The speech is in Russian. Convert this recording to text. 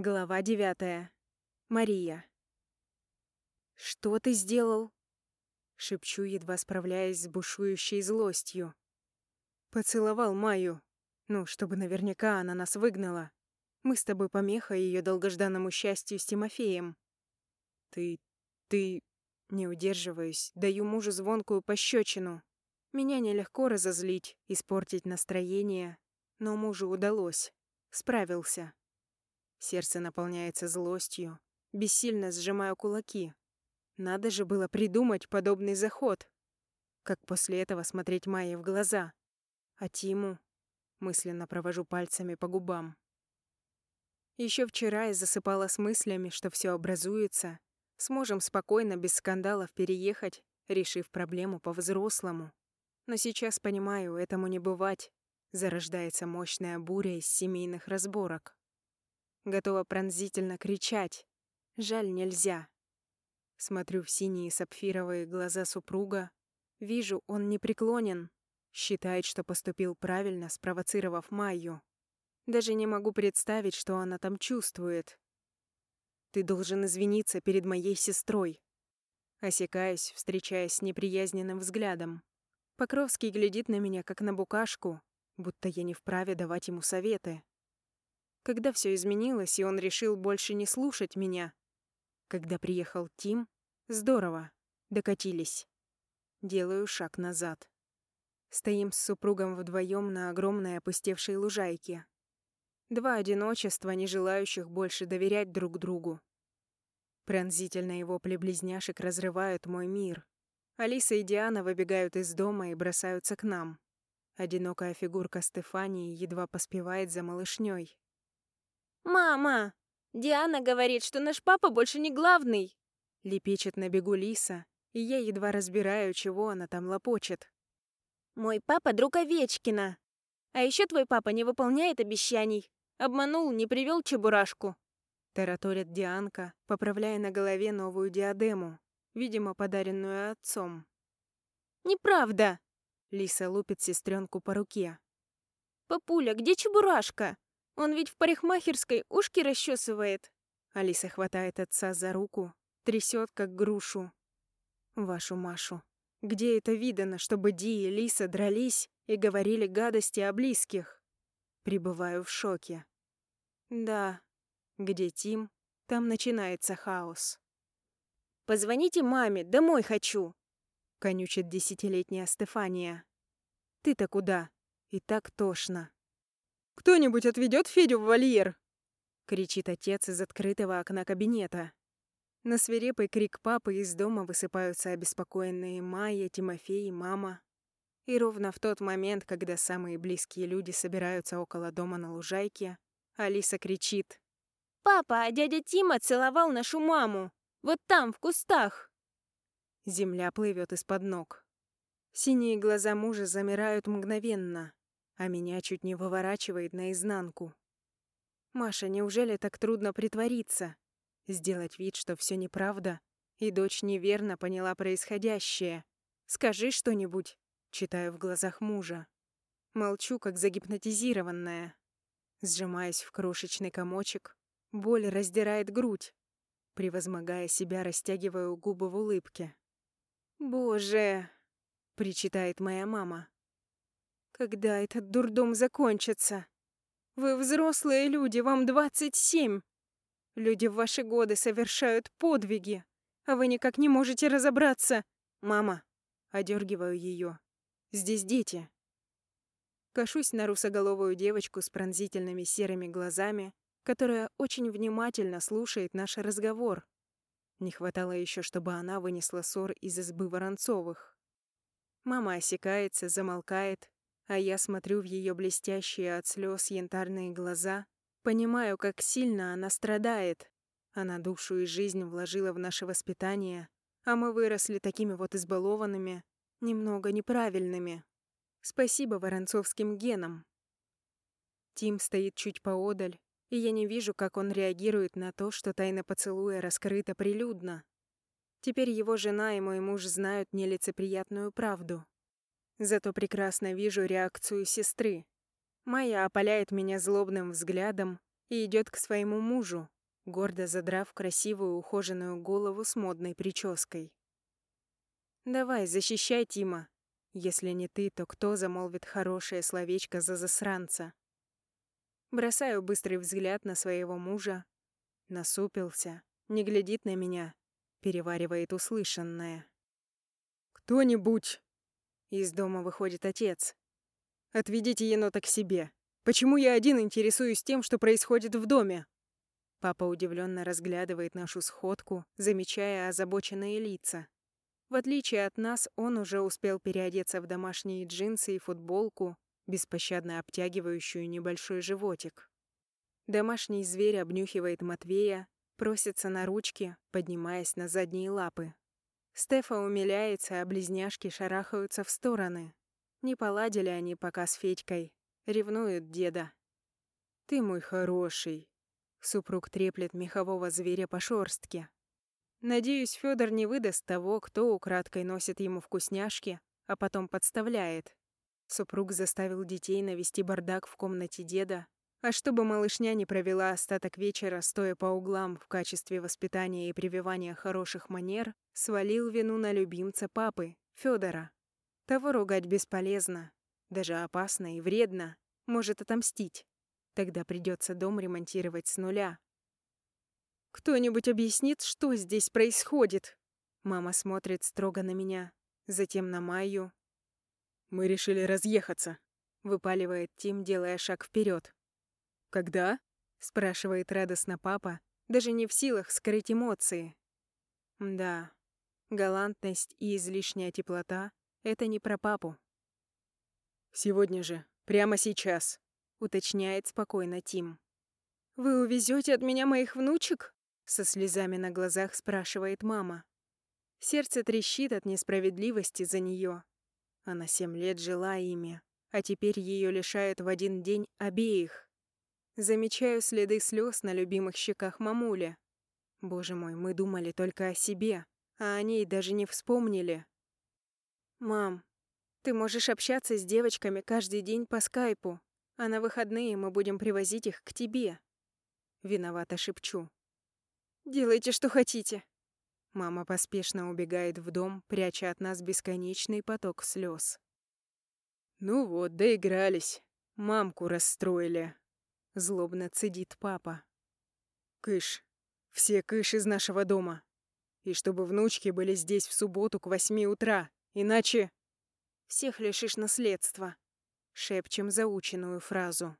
Глава девятая. Мария. «Что ты сделал?» Шепчу, едва справляясь с бушующей злостью. Поцеловал Майю. Ну, чтобы наверняка она нас выгнала. Мы с тобой помеха ее долгожданному счастью с Тимофеем. Ты... ты... Не удерживаюсь, даю мужу звонкую пощечину. Меня нелегко разозлить, испортить настроение, но мужу удалось. Справился. Сердце наполняется злостью. Бессильно сжимаю кулаки. Надо же было придумать подобный заход. Как после этого смотреть Майе в глаза. А Тиму мысленно провожу пальцами по губам. Еще вчера я засыпала с мыслями, что все образуется, Сможем спокойно, без скандалов переехать, решив проблему по-взрослому. Но сейчас понимаю, этому не бывать. Зарождается мощная буря из семейных разборок. Готова пронзительно кричать. Жаль, нельзя. Смотрю в синие сапфировые глаза супруга. Вижу, он не преклонен. Считает, что поступил правильно, спровоцировав Майю. Даже не могу представить, что она там чувствует. Ты должен извиниться перед моей сестрой. Осекаюсь, встречаясь с неприязненным взглядом. Покровский глядит на меня, как на букашку, будто я не вправе давать ему советы. Когда все изменилось, и он решил больше не слушать меня. Когда приехал Тим, здорово, докатились. Делаю шаг назад. Стоим с супругом вдвоем на огромной опустевшей лужайке. Два одиночества, не желающих больше доверять друг другу. Пронзительные вопли близняшек разрывают мой мир. Алиса и Диана выбегают из дома и бросаются к нам. Одинокая фигурка Стефании едва поспевает за малышней. «Мама! Диана говорит, что наш папа больше не главный!» Лепечет на бегу Лиса, и я едва разбираю, чего она там лопочет. «Мой папа друг Овечкина. А еще твой папа не выполняет обещаний. Обманул, не привел чебурашку. Тараторит Дианка, поправляя на голове новую диадему, видимо, подаренную отцом. «Неправда!» Лиса лупит сестренку по руке. «Папуля, где Чебурашка? Он ведь в парикмахерской ушки расчесывает!» Алиса хватает отца за руку, трясет, как грушу. «Вашу Машу, где это видано, чтобы Ди и Лиса дрались и говорили гадости о близких?» Прибываю в шоке. Да, где Тим, там начинается хаос. «Позвоните маме, домой хочу!» — конючит десятилетняя Стефания. «Ты-то куда? И так тошно». «Кто-нибудь отведет Федю в вольер?» — кричит отец из открытого окна кабинета. На свирепый крик папы из дома высыпаются обеспокоенные Майя, Тимофей, мама. И ровно в тот момент, когда самые близкие люди собираются около дома на лужайке, Алиса кричит. «Папа, а дядя Тима целовал нашу маму! Вот там, в кустах!» Земля плывет из-под ног. Синие глаза мужа замирают мгновенно, а меня чуть не выворачивает наизнанку. «Маша, неужели так трудно притвориться? Сделать вид, что все неправда, и дочь неверно поняла происходящее? Скажи что-нибудь!» Читаю в глазах мужа. Молчу, как загипнотизированная. Сжимаясь в крошечный комочек, боль раздирает грудь. Превозмогая себя, растягиваю губы в улыбке. «Боже!» — причитает моя мама. «Когда этот дурдом закончится? Вы взрослые люди, вам двадцать семь. Люди в ваши годы совершают подвиги, а вы никак не можете разобраться. Мама!» — одергиваю ее. Здесь дети. Кашусь на русоголовую девочку с пронзительными серыми глазами, которая очень внимательно слушает наш разговор. Не хватало еще, чтобы она вынесла ссор из избы Воронцовых. Мама осекается, замолкает, а я смотрю в ее блестящие от слез янтарные глаза, понимаю, как сильно она страдает. Она душу и жизнь вложила в наше воспитание, а мы выросли такими вот избалованными, немного неправильными. Спасибо воронцовским генам. Тим стоит чуть поодаль, и я не вижу, как он реагирует на то, что тайна поцелуя раскрыта прилюдно. Теперь его жена и мой муж знают нелицеприятную правду. Зато прекрасно вижу реакцию сестры. Майя опаляет меня злобным взглядом, и идет к своему мужу, гордо задрав красивую ухоженную голову с модной прической. «Давай, защищай Тима. Если не ты, то кто замолвит хорошее словечко за засранца?» Бросаю быстрый взгляд на своего мужа. Насупился, не глядит на меня, переваривает услышанное. «Кто-нибудь!» Из дома выходит отец. «Отведите енота к себе. Почему я один интересуюсь тем, что происходит в доме?» Папа удивленно разглядывает нашу сходку, замечая озабоченные лица. В отличие от нас, он уже успел переодеться в домашние джинсы и футболку, беспощадно обтягивающую небольшой животик. Домашний зверь обнюхивает Матвея, просится на ручки, поднимаясь на задние лапы. Стефа умиляется, а близняшки шарахаются в стороны. Не поладили они пока с Федькой. Ревнуют деда. «Ты мой хороший», — супруг треплет мехового зверя по шорстке. Надеюсь, Федор не выдаст того, кто украдкой носит ему вкусняшки, а потом подставляет. Супруг заставил детей навести бардак в комнате деда, а чтобы малышня не провела остаток вечера, стоя по углам в качестве воспитания и прививания хороших манер, свалил вину на любимца папы, Федора. Того ругать бесполезно, даже опасно и вредно, может отомстить. Тогда придется дом ремонтировать с нуля. «Кто-нибудь объяснит, что здесь происходит?» Мама смотрит строго на меня, затем на Майю, «Мы решили разъехаться», — выпаливает Тим, делая шаг вперед. «Когда?» — спрашивает радостно папа, даже не в силах скрыть эмоции. Да, галантность и излишняя теплота — это не про папу. «Сегодня же, прямо сейчас», — уточняет спокойно Тим. «Вы увезете от меня моих внучек?» — со слезами на глазах спрашивает мама. Сердце трещит от несправедливости за нее. Она семь лет жила ими, а теперь ее лишают в один день обеих. Замечаю следы слез на любимых щеках мамули. Боже мой, мы думали только о себе, а о ней даже не вспомнили. «Мам, ты можешь общаться с девочками каждый день по скайпу, а на выходные мы будем привозить их к тебе». Виновато шепчу. «Делайте, что хотите», Мама поспешно убегает в дом, пряча от нас бесконечный поток слез. «Ну вот, доигрались. Мамку расстроили», — злобно цедит папа. «Кыш. Все кыш из нашего дома. И чтобы внучки были здесь в субботу к восьми утра, иначе...» «Всех лишишь наследства», — шепчем заученную фразу.